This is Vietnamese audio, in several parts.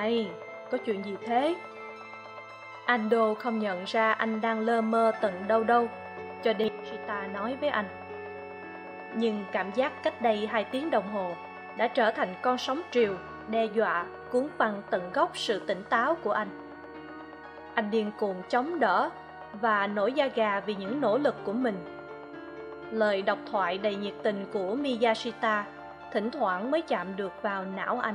này, có chuyện gì thế? Ando không nhận ra anh đang lơ mơ tận đâu đâu, cho đến Shita nói với anh. Nhưng cảm giác cách đây hai tiếng đồng hồ đã trở thành con sóng triều, đe dọa, cuốn phăng tận gốc sự tỉnh táo của anh. Anh điên cuồng chống đỡ và nổi da gà vì những nỗ lực của mình. Lời độc thoại đầy nhiệt tình của Miyashita thỉnh thoảng mới chạm được vào não anh.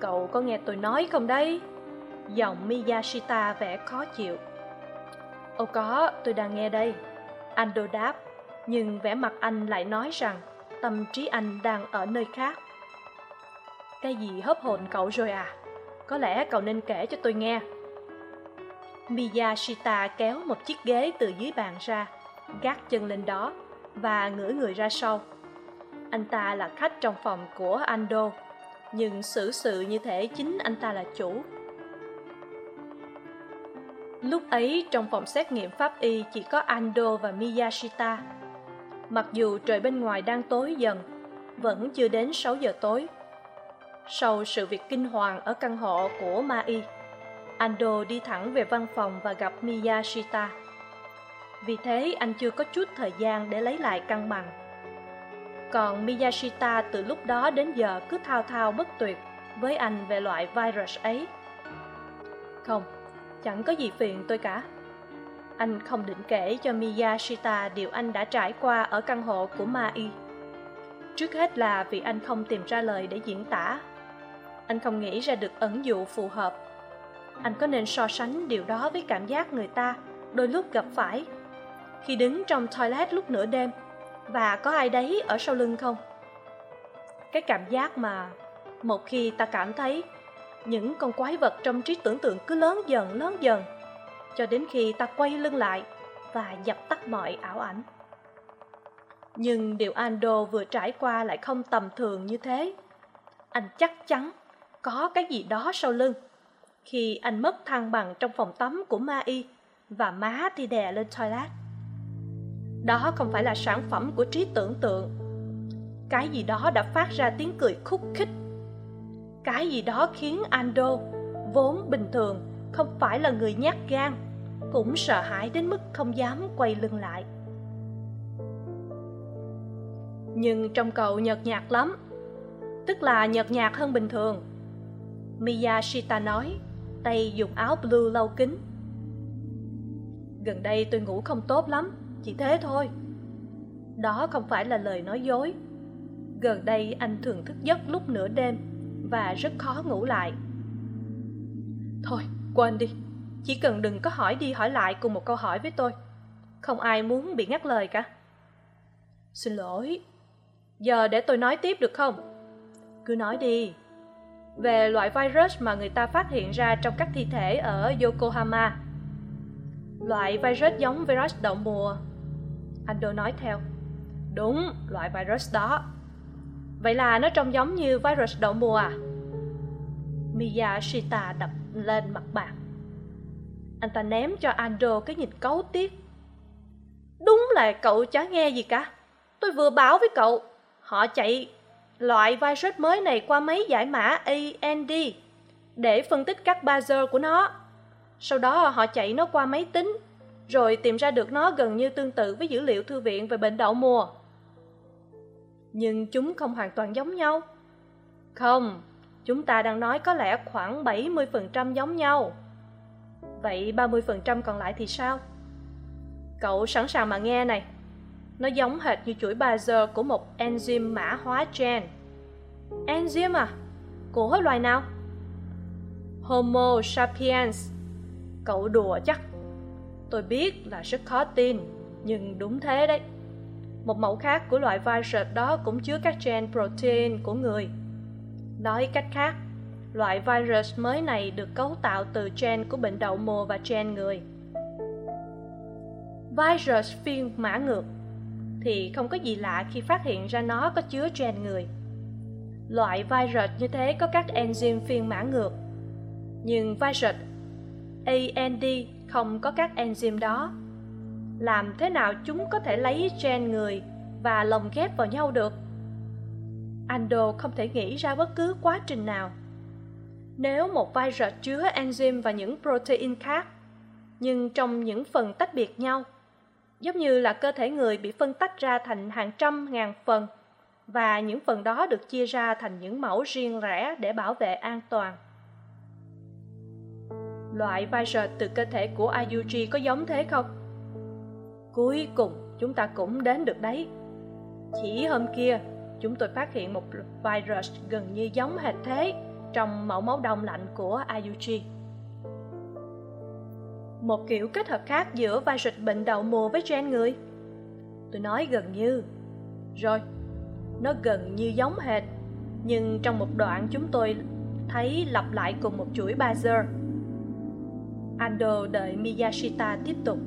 Cậu có nghe tôi nói không đấy? Giọng Miyashita vẻ khó chịu. Ồ có, tôi đang nghe đây. Ando đáp, nhưng vẻ mặt anh lại nói rằng tâm trí anh đang ở nơi khác. Cái gì hấp hồn cậu rồi à? Có lẽ cậu nên kể cho tôi nghe. Miyashita kéo một chiếc ghế từ dưới bàn ra, gác chân lên đó và ngửa người ra sau. Anh ta là khách trong phòng của Ando, nhưng xử sự như thể chính anh ta là chủ. Lúc ấy trong phòng xét nghiệm pháp y chỉ có Ando và Miyashita. Mặc dù trời bên ngoài đang tối dần, vẫn chưa đến sáu giờ tối. Sau sự việc kinh hoàng ở căn hộ của Mai, Ando đi thẳng về văn phòng và gặp Miyashita. Vì thế anh chưa có chút thời gian để lấy lại cân bằng. Còn Miyashita từ lúc đó đến giờ cứ thao thao bất tuyệt với anh về loại virus ấy. Không, chẳng có gì phiền tôi cả. Anh không định kể cho Miyashita điều anh đã trải qua ở căn hộ của Mai. Trước hết là vì anh không tìm ra lời để diễn tả. Anh không nghĩ ra được ẩn dụ phù hợp. Anh có nên so sánh điều đó với cảm giác người ta đôi lúc gặp phải khi đứng trong toilet lúc nửa đêm và có ai đấy ở sau lưng không? Cái cảm giác mà một khi ta cảm thấy những con quái vật trong trí tưởng tượng cứ lớn dần lớn dần, cho đến khi ta quay lưng lại và dập tắt mọi ảo ảnh. Nhưng điều ando vừa trải qua lại không tầm thường như thế. Anh chắc chắn có cái gì đó sau lưng. Khi anh mất thăng bằng trong phòng tắm của ma y và má thì đè lên toilet đó không phải là sản phẩm của trí tưởng tượng. Cái gì đó đã phát ra tiếng cười khúc khích. Cái gì đó khiến ando vốn bình thường, không phải là người nhát gan, cũng sợ hãi đến mức không dám quay lưng lại. Nhưng trong cậu nhợt nhạt lắm, tức là nhợt nhạt hơn bình thường. Miyashita nói, tay dùng áo blue lau kính. Gần đây tôi ngủ không tốt lắm chỉ thế thôi. Đó không phải là lời nói dối. Gần đây anh thường thức giấc lúc nửa đêm và rất khó ngủ lại. Thôi, quên đi. Chỉ cần đừng có hỏi đi hỏi lại cùng một câu hỏi với tôi. Không ai muốn bị ngắt lời cả. Xin lỗi. Giờ để tôi nói tiếp được không? Cứ nói đi. Về loại virus mà người ta phát hiện ra trong các thi thể ở yokohama. Loại virus giống virus đậu mùa ando nói theo. Đúng, loại virus đó. Vậy là nó trông giống như virus đậu mùa à? Miyashita đập lên mặt bàn anh ta ném cho ando cái nhìn cấu tiếc. Đúng là cậu chả nghe gì cả. Tôi vừa bảo với cậu, họ chạy loại virus mới này qua máy giải mã and để phân tích các buzzer của nó. Sau đó họ chạy nó qua máy tính rồi tìm ra được nó gần như tương tự với dữ liệu thư viện về bệnh đậu mùa. Nhưng chúng không hoàn toàn giống nhau. Không, chúng ta đang nói có lẽ khoảng bảy mươi phần trăm giống nhau. Vậy ba mươi phần trăm còn lại thì sao? Cậu sẵn sàng mà nghe này. Nó giống hệt như chuỗi buzzer của một enzyme mã hóa gen. Enzyme à? Của loài nào? Homo sapiens. Cậu đùa chắc tôi biết là rất khó tin, nhưng đúng thế đấy. Một mẫu khác của loại virus đó cũng chứa các gen protein của người. Nói cách khác, loại virus mới này được cấu tạo từ gen của bệnh đậu mùa và gen người. Virus phiên mã ngược thì không có gì lạ khi phát hiện ra nó có chứa gen người. Loại virus như thế có các enzyme phiên mã ngược, nhưng virus and không có các enzyme đó. Làm thế nào chúng có thể lấy gen người và lồng ghép vào nhau được? Ando không thể nghĩ ra bất cứ quá trình nào. Nếu một virus chứa enzyme và những protein khác, nhưng trong những phần tách biệt nhau, giống như là cơ thể người bị phân tách ra thành hàng trăm ngàn phần và những phần đó được chia ra thành những mẫu riêng rẽ để bảo vệ an toàn loại virus từ cơ thể của iug có giống thế không? Cuối cùng, chúng ta cũng đến được đấy. Chỉ hôm kia, chúng tôi phát hiện một virus gần như giống hệt thế trong mẫu máu đông lạnh của iug một kiểu kết hợp khác giữa virus bệnh đậu mùa với gen người. Tôi nói gần như. Rồi, nó gần như giống hệt, nhưng trong một đoạn chúng tôi thấy lặp lại cùng một chuỗi bazar ando đợi miyashita tiếp tục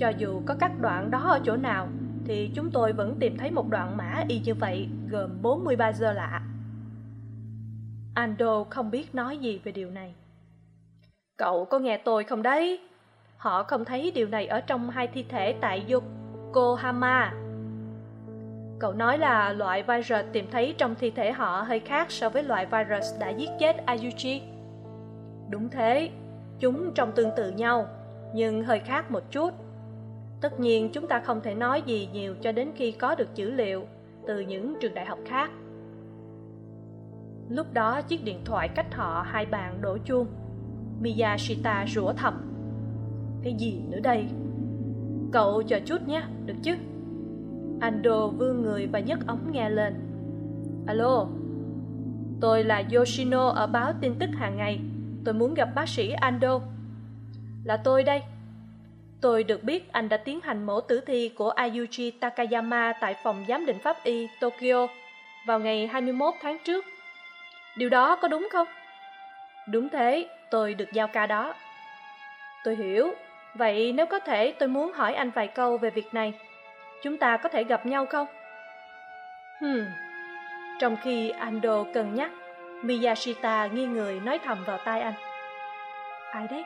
cho dù có các đoạn đó ở chỗ nào thì chúng tôi vẫn tìm thấy một đoạn mã y như vậy gồm 43 giờ lạ. Ando không biết nói gì về điều này. Cậu có nghe tôi không đấy? Họ không thấy điều này ở trong hai thi thể tại Yokohama. Cậu nói là loại virus tìm thấy trong thi thể họ hơi khác so với loại virus đã giết chết Ayuchi. Đúng thế, chúng trông tương tự nhau, nhưng hơi khác một chút. Tất nhiên chúng ta không thể nói gì nhiều cho đến khi có được dữ liệu từ những trường đại học khác. Lúc đó chiếc điện thoại cách họ hai bàn đổ chuông. Miyashita rủa thầm. Cái gì nữa đây? Cậu chờ chút nhé được chứ? Ando vươn người và nhấc ống nghe lên. Alo tôi là yoshino ở báo tin tức hàng ngày tôi muốn gặp bác sĩ ando là tôi đây Tôi được biết anh đã tiến hành mổ tử thi của Ayuji Takayama tại phòng giám định pháp y Tokyo vào ngày 21 tháng trước. Điều đó có đúng không? Đúng thế, tôi được giao ca đó. Tôi hiểu, vậy nếu có thể tôi muốn hỏi anh vài câu về việc này. Chúng ta có thể gặp nhau không? Hmm. Trong khi Ando cân nhắc, Miyashita nghiêng người nói thầm vào tai anh. Ai đấy?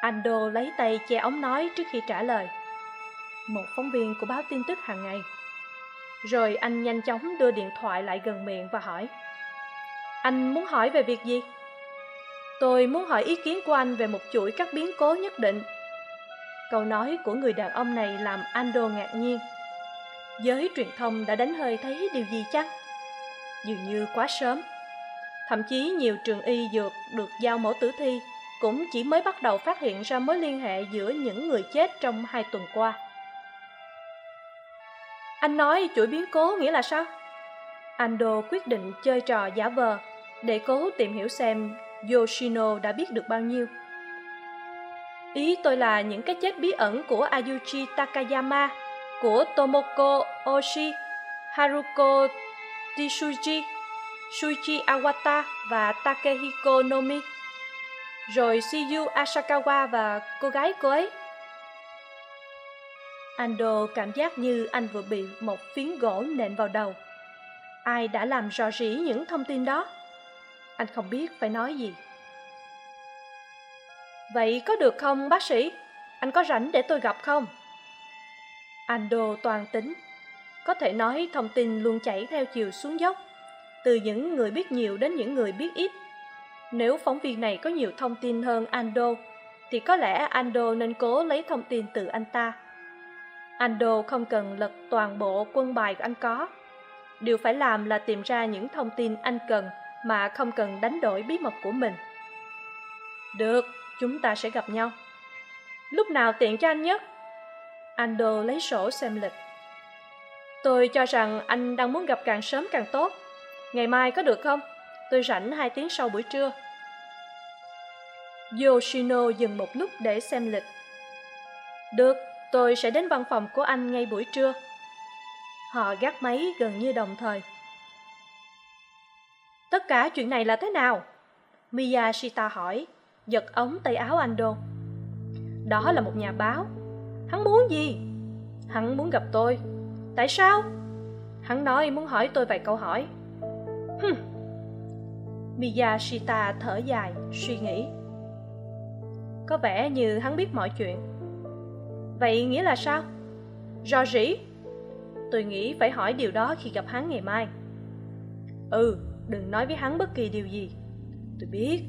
Ando lấy tay che ống nói trước khi trả lời. Một phóng viên của báo tin tức hàng ngày. Rồi anh nhanh chóng đưa điện thoại lại gần miệng và hỏi. Anh muốn hỏi về việc gì? Tôi muốn hỏi ý kiến của anh về một chuỗi các biến cố nhất định. Câu nói của người đàn ông này làm Ando ngạc nhiên. Giới truyền thông đã đánh hơi thấy điều gì chăng? Dường như quá sớm. Thậm chí nhiều trường y dược được giao mẫu tử thi cũng chỉ mới bắt đầu phát hiện ra mối liên hệ giữa những người chết trong hai tuần qua. Anh nói chuỗi biến cố nghĩa là sao? Ando quyết định chơi trò giả vờ để cố tìm hiểu xem yoshino đã biết được bao nhiêu. Ý tôi là những cái chết bí ẩn của ayuji takayama, của tomoko oshi haruko tsuji shuichi awata và takehiko nomi. Rồi shiyu asakawa và cô gái cô ấy. Ando cảm giác như anh vừa bị một phiến gỗ nện vào đầu. Ai đã làm rò rỉ những thông tin đó? Anh không biết phải nói gì. Vậy có được không, bác sĩ? Anh có rảnh để tôi gặp không? Ando toàn tính. Có thể nói thông tin luôn chảy theo chiều xuống dốc từ những người biết nhiều đến những người biết ít. Nếu phóng viên này có nhiều thông tin hơn ando, thì có lẽ ando nên cố lấy thông tin từ anh ta. Ando không cần lật toàn bộ quân bài anh có. Điều phải làm là tìm ra những thông tin anh cần mà không cần đánh đổi bí mật của mình. Được, chúng ta sẽ gặp nhau. Lúc nào tiện cho anh nhất? Ando lấy sổ xem lịch. Tôi cho rằng anh đang muốn gặp càng sớm càng tốt ngày mai có được không? Tôi rảnh hai tiếng sau buổi trưa. Yoshino dừng một lúc để xem lịch. Được, tôi sẽ đến văn phòng của anh ngay buổi trưa. Họ gác máy gần như đồng thời. Tất cả chuyện này là thế nào? Miyashita hỏi, giật ống tay áo anh đô đó là một nhà báo. Hắn muốn gì? Hắn muốn gặp tôi. Tại sao? Hắn nói muốn hỏi tôi vài câu hỏi hừm. Miyashita thở dài, suy nghĩ. Có vẻ như hắn biết mọi chuyện. Vậy nghĩa là sao? Rò rỉ? Tôi nghĩ phải hỏi điều đó khi gặp hắn ngày mai. Ừ đừng nói với hắn bất kỳ điều gì. Tôi biết.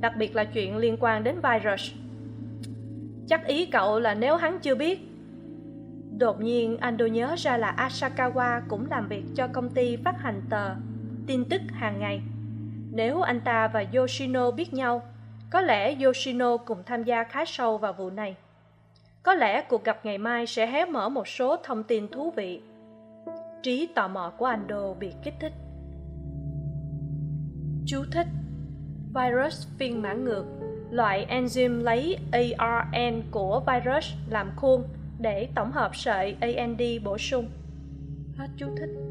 Đặc biệt là chuyện liên quan đến virus. Chắc ý cậu là nếu hắn chưa biết. Đột nhiên, anh nhớ ra là asakawa cũng làm việc cho công ty phát hành tờ tin tức hàng ngày. Nếu anh ta và yoshino biết nhau, có lẽ yoshino cùng tham gia khá sâu vào vụ này. Có lẽ cuộc gặp ngày mai sẽ hé mở một số thông tin thú vị. Trí tò mò của ando bị kích thích. Chú thích. Virus phiên mã ngược, loại enzyme lấy arn của virus làm khuôn để tổng hợp sợi and bổ sung. Hết chú thích.